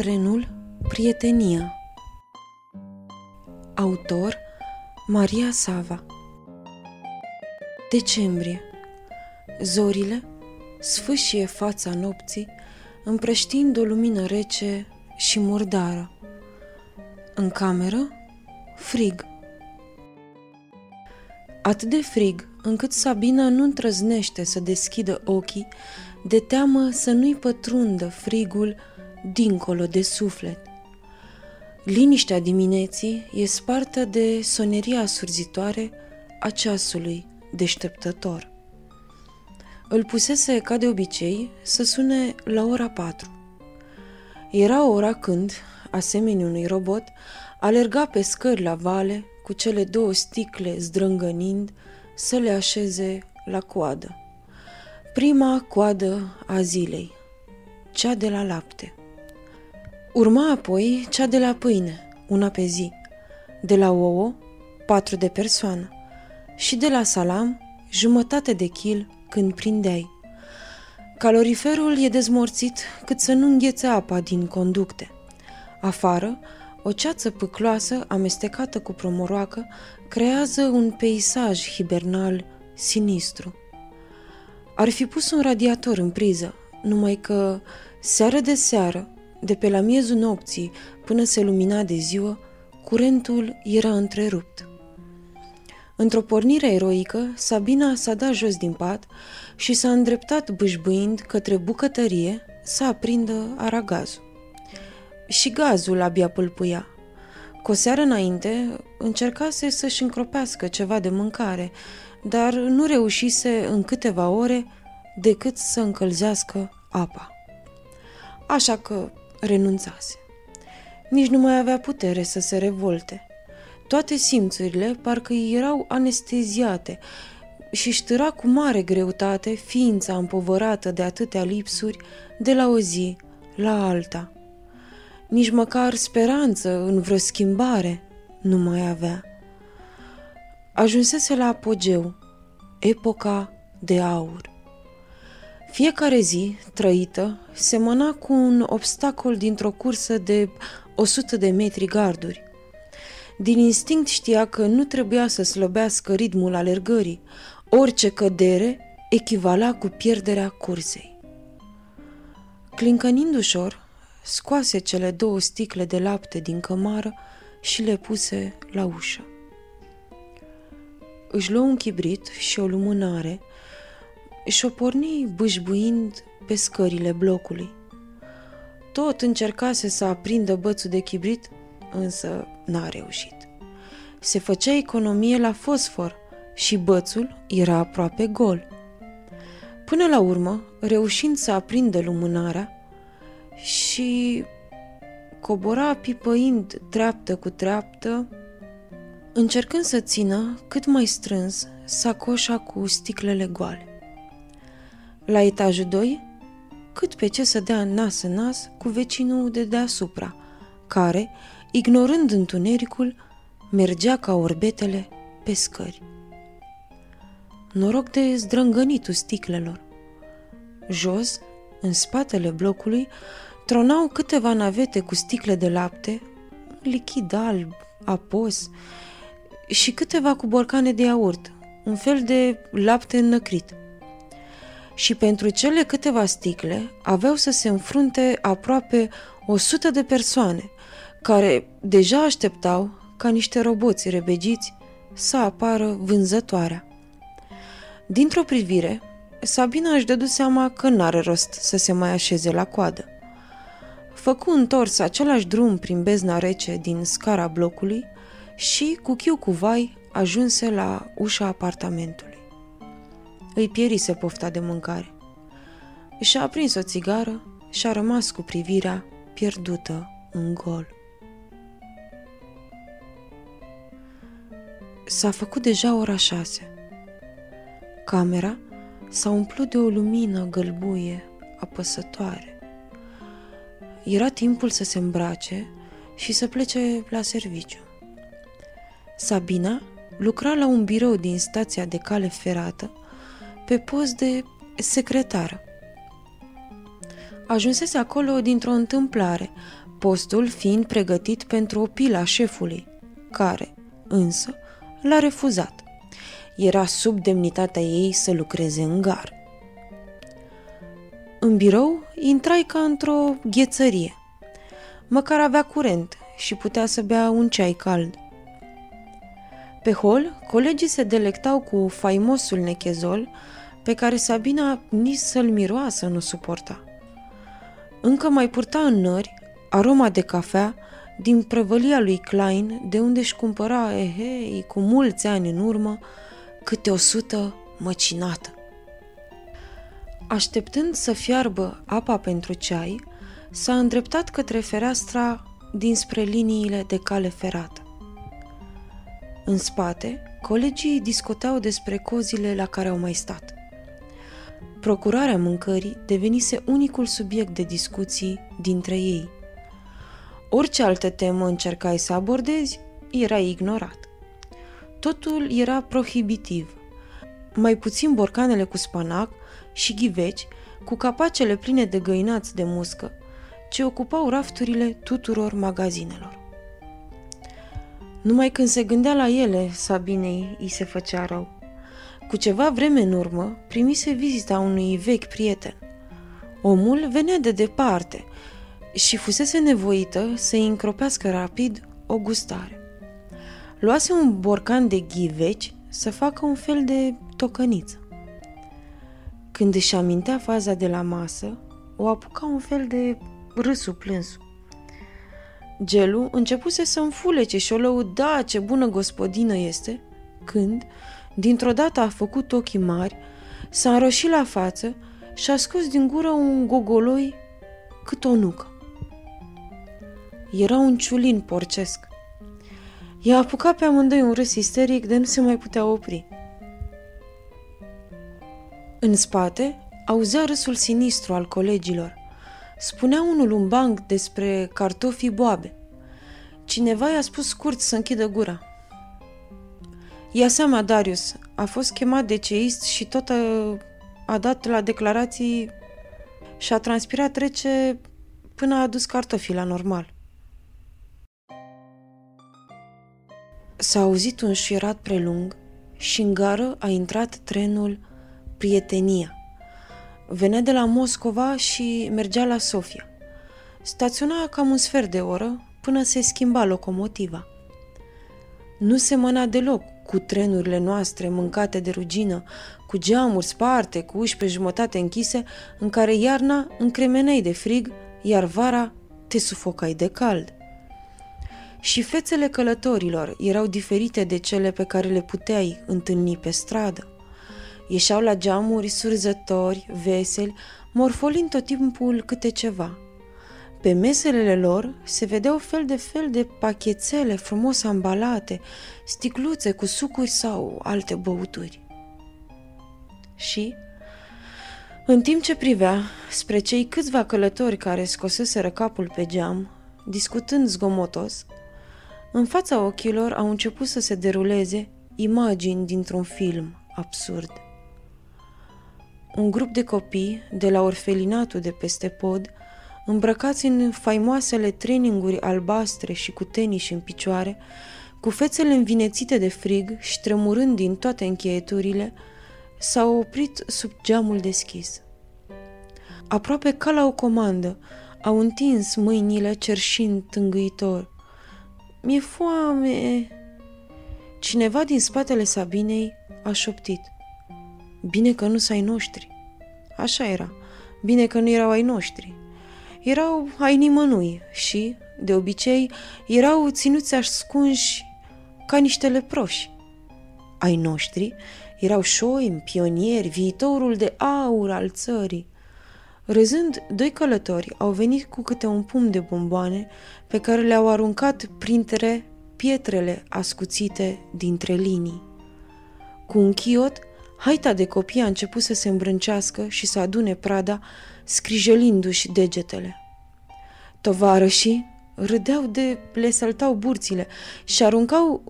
Trenul Prietenia Autor Maria Sava Decembrie Zorile sfâșie fața nopții, împrăștind o lumină rece și murdară. În cameră, frig. Atât de frig, încât Sabina nu întrăznește să deschidă ochii, de teamă să nu-i pătrundă frigul dincolo de suflet. Liniștea dimineții e spartă de soneria surzitoare a ceasului deșteptător. Îl pusese, ca de obicei, să sune la ora patru. Era ora când, asemenea unui robot, alerga pe scări la vale cu cele două sticle zdrângănind să le așeze la coadă. Prima coadă a zilei, cea de la lapte. Urma apoi cea de la pâine, una pe zi, de la ouă, patru de persoană, și de la salam, jumătate de kil când prindeai. Caloriferul e dezmorțit cât să nu înghețe apa din conducte. Afară, o ceață pâcloasă amestecată cu promoroacă creează un peisaj hibernal sinistru. Ar fi pus un radiator în priză, numai că, seară de seară, de pe la miezul nopții până se lumina de ziua, curentul era întrerupt. Într-o pornire eroică, Sabina s-a dat jos din pat și s-a îndreptat bâșbâind către bucătărie să aprindă aragazul. Și gazul abia pâlpâia. Cu o seară înainte, încercase să-și încropească ceva de mâncare, dar nu reușise în câteva ore decât să încălzească apa. Așa că renunțase. Nici nu mai avea putere să se revolte. Toate simțurile parcă erau anesteziate și ștâra cu mare greutate ființa împovărată de atâtea lipsuri de la o zi la alta. Nici măcar speranță în vreo schimbare nu mai avea. Ajunsese la apogeu, epoca de aur. Fiecare zi trăită semăna cu un obstacol dintr-o cursă de 100 de metri garduri. Din instinct știa că nu trebuia să slăbească ritmul alergării. Orice cădere echivala cu pierderea cursei. Clincănind ușor, scoase cele două sticle de lapte din cămară și le puse la ușă. Își luă un chibrit și o lumânare și o porni bâșbuind pe scările blocului. Tot încercase să aprindă bățul de chibrit, însă n-a reușit. Se făcea economie la fosfor și bățul era aproape gol. Până la urmă, reușind să aprindă lumânarea și cobora pipăind treaptă cu treaptă, încercând să țină cât mai strâns sacoșa cu sticlele goale. La etajul 2, cât pe ce să dea nas în nas cu vecinul de deasupra, care, ignorând întunericul, mergea ca orbetele pe scări. Noroc de zdrângănitul sticlelor. Jos, în spatele blocului, tronau câteva navete cu sticle de lapte, lichid alb, apos, și câteva cu borcane de iaurt, un fel de lapte înnăcrit. Și pentru cele câteva sticle aveau să se înfrunte aproape o sută de persoane, care deja așteptau ca niște roboți rebegiți să apară vânzătoarea. Dintr-o privire, Sabina își dădu seama că n-are rost să se mai așeze la coadă. Făcu întors același drum prin bezna rece din scara blocului și, cu chiu cu vai, ajunse la ușa apartamentului. Îi pierise pofta de mâncare. Și-a aprins o țigară și a rămas cu privirea pierdută în gol. S-a făcut deja ora șase. Camera s-a umplut de o lumină gălbuie, apăsătoare. Era timpul să se îmbrace și să plece la serviciu. Sabina lucra la un birou din stația de cale ferată pe post de secretară. Ajunsese acolo dintr-o întâmplare, postul fiind pregătit pentru o pila șefului, care, însă, l-a refuzat. Era sub demnitatea ei să lucreze în gar. În birou intrai ca într-o ghețărie. Măcar avea curent și putea să bea un ceai cald. Pe hol, colegii se delectau cu faimosul nechezol pe care Sabina nici să-l miroasă nu suporta. Încă mai purta în nări aroma de cafea din prăvălia lui Klein, de unde își cumpăra, ehei, eh, cu mulți ani în urmă, câte o sută măcinată. Așteptând să fiarbă apa pentru ceai, s-a îndreptat către fereastra dinspre liniile de cale ferată. În spate, colegii discuteau despre cozile la care au mai stat. Procurarea mâncării devenise unicul subiect de discuții dintre ei. Orice altă temă încercai să abordezi, era ignorat. Totul era prohibitiv. Mai puțin borcanele cu spanac și ghiveci, cu capacele pline de găinați de muscă, ce ocupau rafturile tuturor magazinelor. Numai când se gândea la ele, Sabinei îi se făcea rău. Cu ceva vreme în urmă, primise vizita unui vechi prieten. Omul venea de departe și fusese nevoită să-i încropească rapid o gustare. Luase un borcan de ghiveci să facă un fel de tocăniță. Când își amintea faza de la masă, o apuca un fel de râsul plânsul. Gelu începuse să înfulece și o lăuda ce bună gospodină este, când, dintr-o dată a făcut ochii mari, s-a înroșit la față și a scos din gură un gogoloi cât o nucă. Era un ciulin porcesc. I-a apucat pe amândoi un râs isteric de nu se mai putea opri. În spate, auzea râsul sinistru al colegilor. Spunea unul un banc despre cartofii boabe. Cineva i-a spus scurt să închidă gura. Ia seama, Darius, a fost chemat de ceist și tot a, a dat la declarații și a transpirat rece până a adus cartofii la normal. S-a auzit un șuierat prelung și în gară a intrat trenul Prietenia. Venea de la Moscova și mergea la Sofia. Staționa cam un sfert de oră până se schimba locomotiva. Nu se mâna deloc cu trenurile noastre mâncate de rugină, cu geamuri sparte, cu uși pe jumătate închise, în care iarna încremenei de frig, iar vara te sufocai de cald. Și fețele călătorilor erau diferite de cele pe care le puteai întâlni pe stradă. Ieșeau la geamuri surzători, veseli, morfolind tot timpul câte ceva. Pe meselele lor se vedeau fel de fel de pachetele frumos ambalate, sticluțe cu sucuri sau alte băuturi. Și, în timp ce privea spre cei câțiva călători care scoseseră capul pe geam, discutând zgomotos, în fața ochilor au început să se deruleze imagini dintr-un film absurd. Un grup de copii de la orfelinatul de peste pod, îmbrăcați în faimoasele traininguri albastre și cu tenis în picioare, cu fețele învinețite de frig și ștremurând din toate încheieturile, s-au oprit sub geamul deschis. Aproape ca la o comandă, au întins mâinile cerșind tângâitor. Mi-e foame! Cineva din spatele Sabinei a șoptit. Bine că nu s ai noștri. Așa era. Bine că nu erau ai noștri. Erau ai nimănui și, de obicei, erau ținuți ascunși ca niște leproși. Ai noștri erau șoimi, pionieri, viitorul de aur al țării. Râzând, doi călători au venit cu câte un pum de bomboane pe care le-au aruncat printre pietrele ascuțite dintre linii. Cu un chiot, haita de copii a început să se îmbrâncească și să adune prada, scrijelindu-și degetele. Tovarășii râdeau de le săltau burțile și aruncau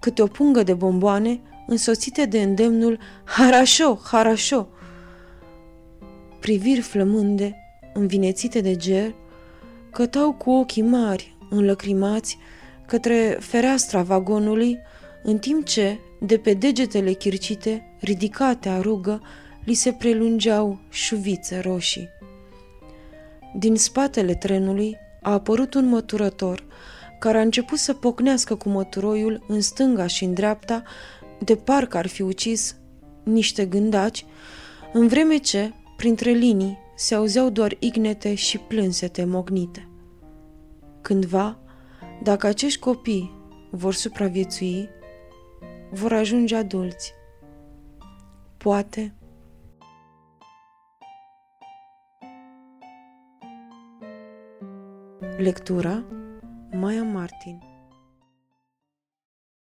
câte o pungă de bomboane însoțite de îndemnul Harașo, Harașo, priviri flămânde, învinețite de ger, cătau cu ochii mari, înlăcrimați, către fereastra vagonului, în timp ce, de pe degetele chircite, ridicate a rugă, li se prelungeau șuvițe roșii. Din spatele trenului a apărut un măturător care a început să pocnească cu măturoiul în stânga și în dreapta, de parcă ar fi ucis niște gândaci, în vreme ce, printre linii, se auzeau doar ignete și plânsete mognite. Cândva, dacă acești copii vor supraviețui, vor ajunge adulți. Poate Lectura Maya Martin